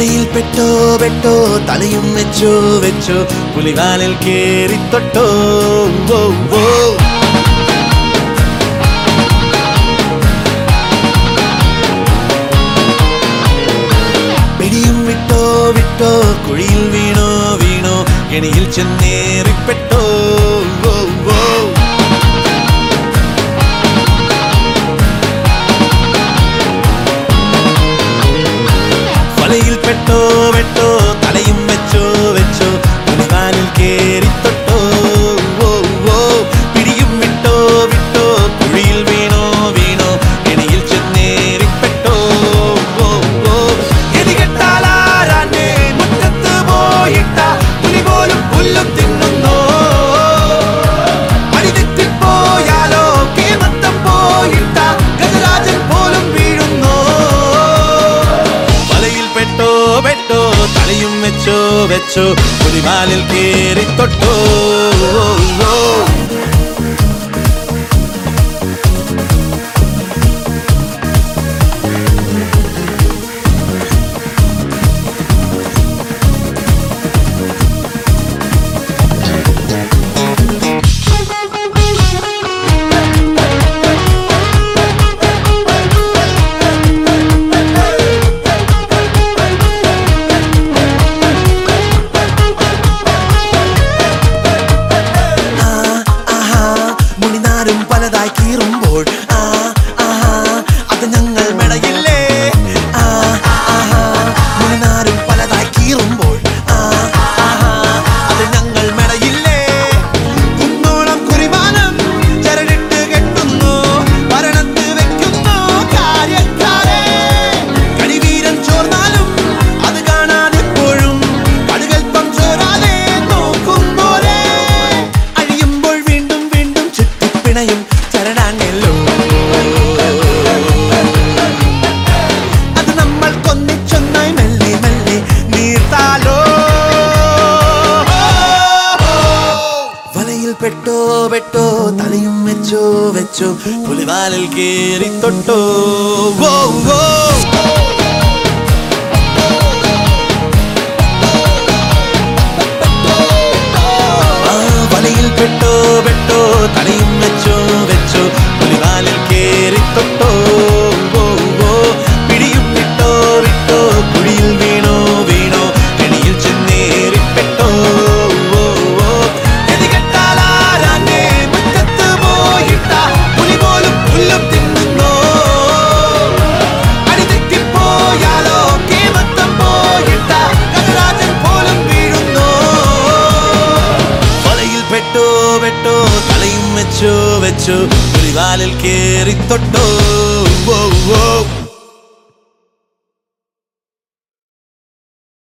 തലയിൽ പെട്ടോ പെട്ടോ തലയും വെച്ചോ വെച്ചോ പുലിവാലിൽ കേറി തൊട്ടോ. ഓ പിടിയും വിട്ടോ വിട്ടോ കുഴിയിൽ വീണോ വീണോ കെണിയിൽ ചെന്നേറിപ്പെട്ടോ. ഓ ഓ വെച്ചു പുലിമാലിൽ കീറി തൊട്ടു പെട്ടോ പെട്ടോ തലയും വെച്ചോ വെച്ചോ പുലിവാലിൽ കേറി തൊട്ടോ. ഓ ഓ കേട്ടോ കളിയും വെച്ചോ വെച്ചോ പുലിവാലിൽ കേറി തൊട്ടോ. ഓ ഓ